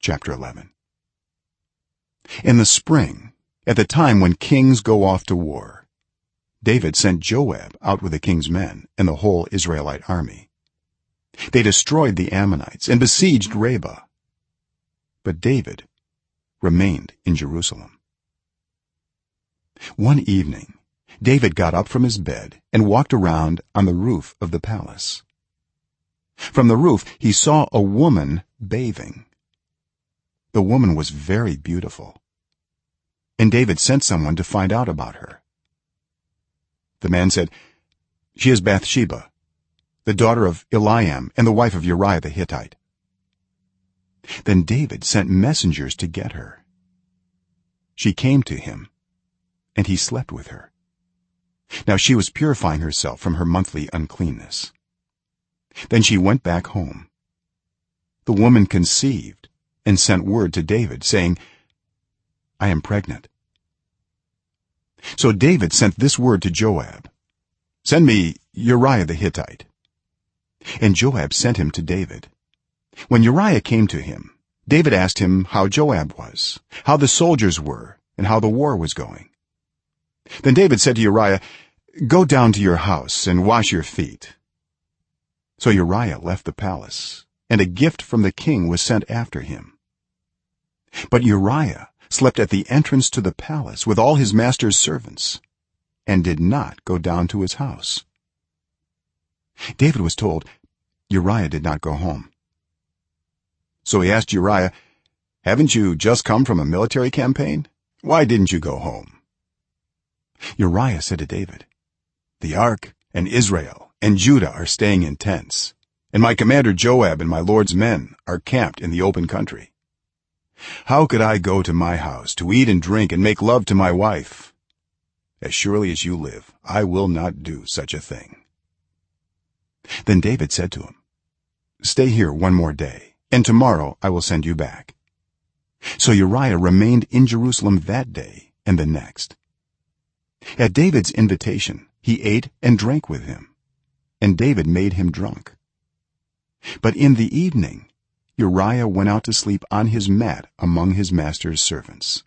chapter 11 in the spring at the time when kings go off to war david sent joab out with the king's men and the whole israelite army. They destroyed the ammonites and besieged rabbah but david remained in jerusalem. One evening david got up from his bed and walked around on the roof of the palace. From the roof he saw a woman bathing the woman was very beautiful. And david sent someone to find out about her. The man said she is bathsheba the daughter of eliam and the wife of uriah the hittite. Then david sent messengers to get her. She came to him and he slept with her. Now she was purifying herself from her monthly uncleanness. Then she went back home. The woman conceived and sent word to david saying i am pregnant. So david sent this word to joab send me uriah the hittite. And joab sent him to david. When uriah came to him david asked him how joab was how the soldiers were and how the war was going. Then david said to uriah go down to your house and wash your feet. So uriah left the palace and a gift from the king was sent after him. But uriah slept at the entrance to the palace with all his master's servants and did not go down to his house. David was told uriah did not go home. So he asked uriah haven't you just come from a military campaign? Why didn't you go home? Uriah said to david the ark and israel and judah are staying in tents and my commander joab and my lord's men are camped in the open country. How could i go to my house to eat and drink and make love to my wife? As surely as you live i will not do such a thing. Then david said to him stay here one more day and tomorrow i will send you back. So uriah remained in jerusalem that day and the next. At david's invitation he ate and drank with him and david made him drunk but in the evening uriah went out to sleep on his mat among his master's servants.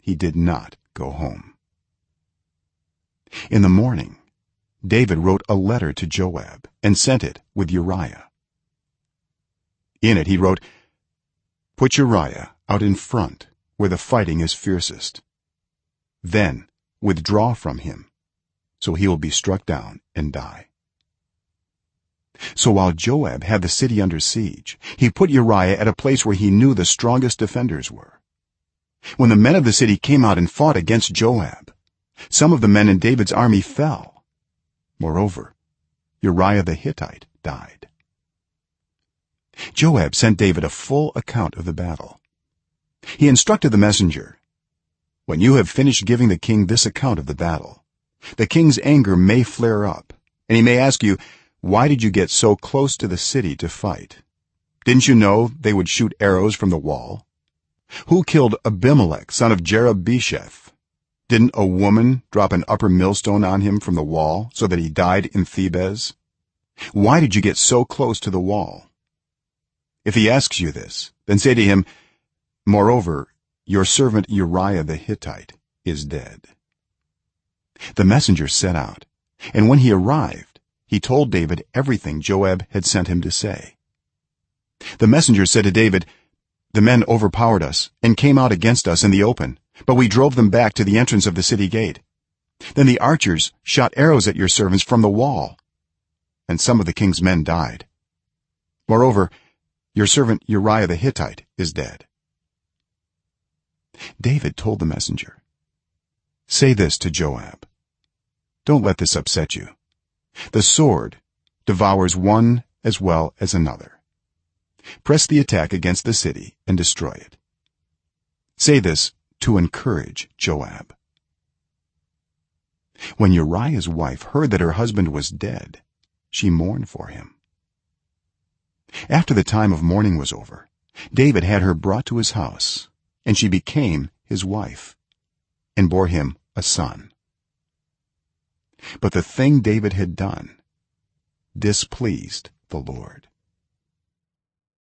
He did not go home. In the morning david wrote a letter to joab and sent it with uriah. In it he wrote put uriah out in front where the fighting is fiercest. Then withdraw from him so he will be struck down and die so while joab had the city under siege he put uriah at a place where he knew the strongest defenders were. When the men of the city came out and fought against joab some of the men in david's army fell. Moreover uriah the hittite died. Joab sent david a full account of the battle. He instructed the messenger when you have finished giving the king this account of the battle the king's anger may flare up and he may ask you why did you get so close to the city to fight? Didn't you know they would shoot arrows from the wall? Who killed abimelech son of jerubbesheth didn't a woman drop an upper millstone on him from the wall so that he died in thebez? Why did you get so close to the wall? If he asks you this then say to him moreover your servant uriah the hittite is dead. The messenger set out and when he arrived he told david everything joab had sent him to say. The messenger said to david the men overpowered us and came out against us in the open but we drove them back to the entrance of the city gate. Then the archers shot arrows at your servants from the wall and some of the king's men died. Moreover your servant uriah the hittite is dead. David told the messenger say this to joab. Don't let this upset you the sword devours one as well as another. Press the attack against the city and destroy it. Say this to encourage joab. When uriah's wife heard that her husband was dead she mourned for him. After the time of mourning was over david had her brought to his house and she became his wife and bore him a son but the thing david had done displeased the lord